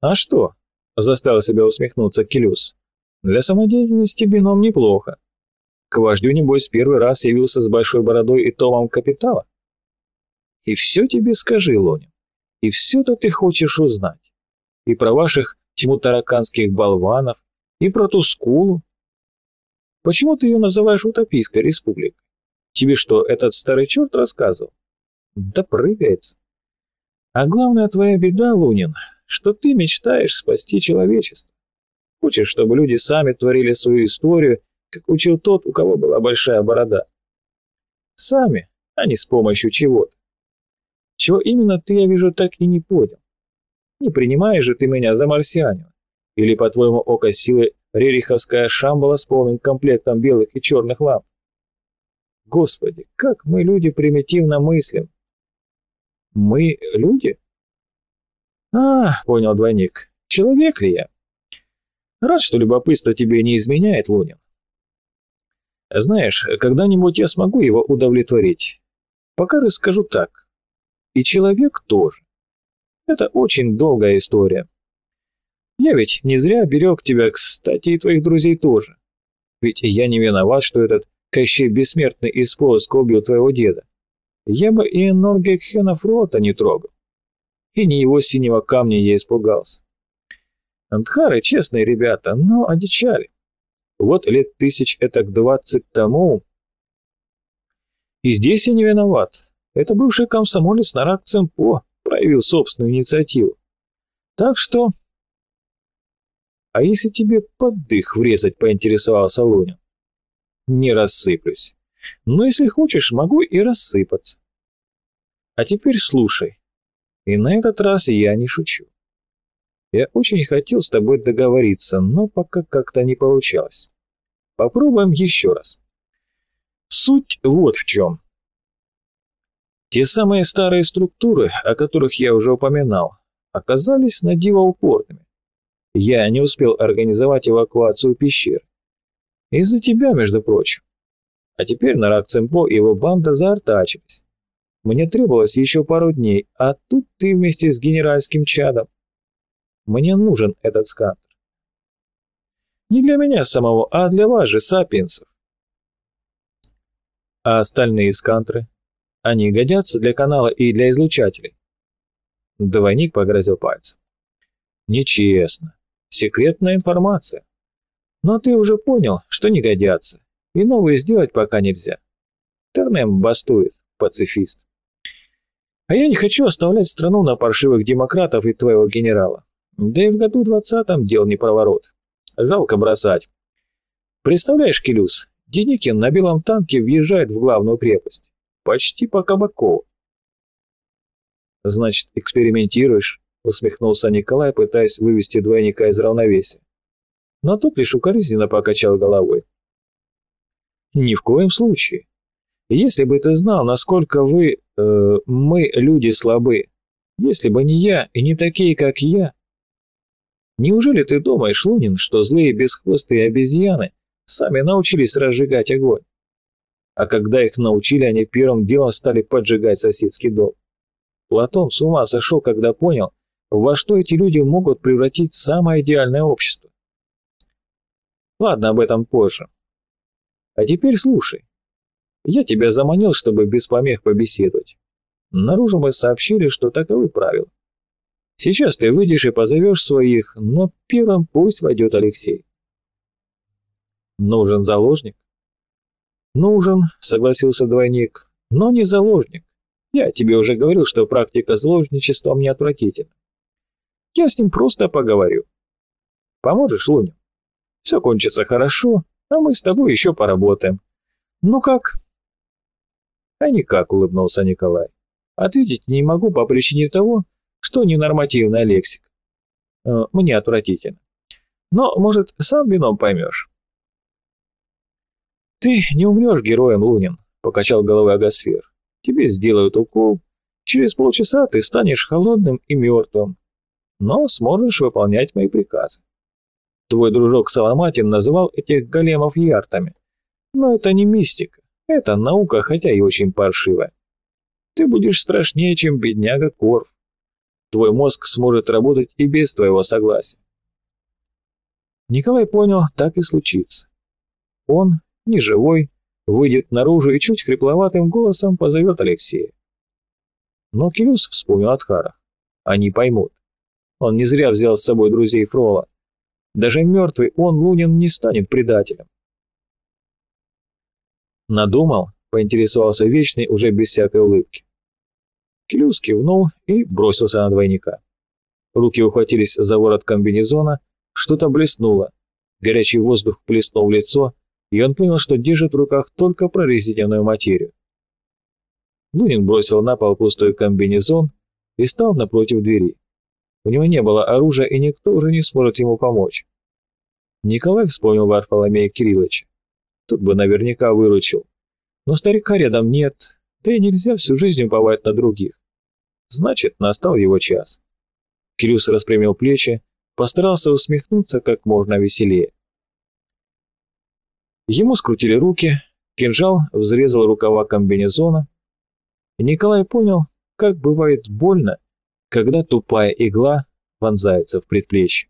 «А что?» — заставил себя усмехнуться Келюс. «Для самодеятельности бином неплохо. К вождю, небось, первый раз явился с большой бородой и томом капитала. И все тебе скажи, Лонин, и все-то ты хочешь узнать. И про ваших тимутараканских болванов, и про ту скулу. Почему ты ее называешь Утопийской республикой? Тебе что, этот старый черт рассказывал? Да прыгается. А главная твоя беда, Лунин, что ты мечтаешь спасти человечество. Хочешь, чтобы люди сами творили свою историю, как учил тот, у кого была большая борода. Сами, а не с помощью чего-то. Чего именно ты, я вижу, так и не понял. Не принимаешь же ты меня за марсианина? Или, по-твоему, око силы рериховская шамбала с полным комплектом белых и черных ламп? Господи, как мы, люди, примитивно мыслим. Мы люди? А, понял двойник. Человек ли я? Рад, что любопытство тебе не изменяет, Лунин. Знаешь, когда-нибудь я смогу его удовлетворить. Пока расскажу так. И человек тоже. Это очень долгая история. Я ведь не зря берег тебя, кстати, и твоих друзей тоже. Ведь я не виноват, что этот Кощей Бессмертный из Полоска убил твоего деда. Я бы и Норгекхена Фрота не трогал. И не его синего камня я испугался. Антхары честные ребята, но одичали. Вот лет тысяч это к двадцать тому. И здесь я не виноват. Это бывший комсомолец Нарак Цемпо проявил собственную инициативу. Так что... А если тебе под дых врезать, поинтересовался Лунин? Не рассыплюсь. Но если хочешь, могу и рассыпаться. А теперь слушай. И на этот раз я не шучу. Я очень хотел с тобой договориться, но пока как-то не получалось. Попробуем еще раз. Суть вот в чем. Те самые старые структуры, о которых я уже упоминал, оказались на диво упорными. Я не успел организовать эвакуацию пещер. Из-за тебя, между прочим. А теперь Нарак Цемпо и его банда заортачились. Мне требовалось еще пару дней, а тут ты вместе с генеральским чадом. Мне нужен этот скантер. Не для меня самого, а для вас же, сапиенсов. А остальные скантры? Они годятся для канала и для излучателей. Двойник погрозил пальцем. Нечестно. Секретная информация. Но ты уже понял, что не годятся, и новые сделать пока нельзя. Тернем бастует, пацифист. А я не хочу оставлять страну на паршивых демократов и твоего генерала. Да и в году двадцатом дел не проворот. Жалко бросать. Представляешь, Келюс, Деникин на белом танке въезжает в главную крепость. Почти по Кабакову. «Значит, экспериментируешь?» — усмехнулся Николай, пытаясь вывести двойника из равновесия. Но тот лишь укоризненно покачал головой. «Ни в коем случае. Если бы ты знал, насколько вы, э, мы, люди, слабы, если бы не я и не такие, как я, Неужели ты думаешь, Лунин, что злые бесхвостые обезьяны сами научились разжигать огонь? А когда их научили, они первым делом стали поджигать соседский дом. Платон с ума сошел, когда понял, во что эти люди могут превратить самое идеальное общество. Ладно, об этом позже. А теперь слушай. Я тебя заманил, чтобы без помех побеседовать. Наружу мы сообщили, что таковы правила. Сейчас ты выйдешь и позовешь своих, но первым пусть войдет Алексей. Нужен заложник? Нужен, согласился двойник, но не заложник. Я тебе уже говорил, что практика заложничества мне отвратительна. Я с ним просто поговорю. Поможешь, Луня? Все кончится хорошо, а мы с тобой еще поработаем. Ну как? А никак, улыбнулся Николай. Ответить не могу по причине того, что ненормативная лексика. Э, мне отвратительно. Но, может, сам вином поймешь. «Ты не умрешь героем, Лунин», — покачал головой Агасфер. «Тебе сделают укол. Через полчаса ты станешь холодным и мертвым, но сможешь выполнять мои приказы. Твой дружок Соломатин называл этих големов яртами. Но это не мистика, это наука, хотя и очень паршивая. Ты будешь страшнее, чем бедняга Корф. Твой мозг сможет работать и без твоего согласия. Николай понял, так и случится. Он, неживой, выйдет наружу и чуть хрипловатым голосом позовет Алексея. Но Келюс вспомнил Харах. Они поймут. Он не зря взял с собой друзей Фрола. Даже мертвый он, Лунин, не станет предателем. Надумал, поинтересовался Вечный уже без всякой улыбки. Келюс кивнул и бросился на двойника. Руки ухватились за ворот комбинезона, что-то блеснуло. Горячий воздух плеснул в лицо, и он понял, что держит в руках только прорезиненную материю. Лунин бросил на пол пустой комбинезон и стал напротив двери. У него не было оружия, и никто уже не сможет ему помочь. Николай вспомнил Варфоломея Кирилловича. Тут бы наверняка выручил. Но старика рядом нет, да и нельзя всю жизнь уповать на других. Значит, настал его час. Кирюс распрямил плечи, постарался усмехнуться как можно веселее. Ему скрутили руки, кинжал взрезал рукава комбинезона. Николай понял, как бывает больно, когда тупая игла вонзается в предплечье.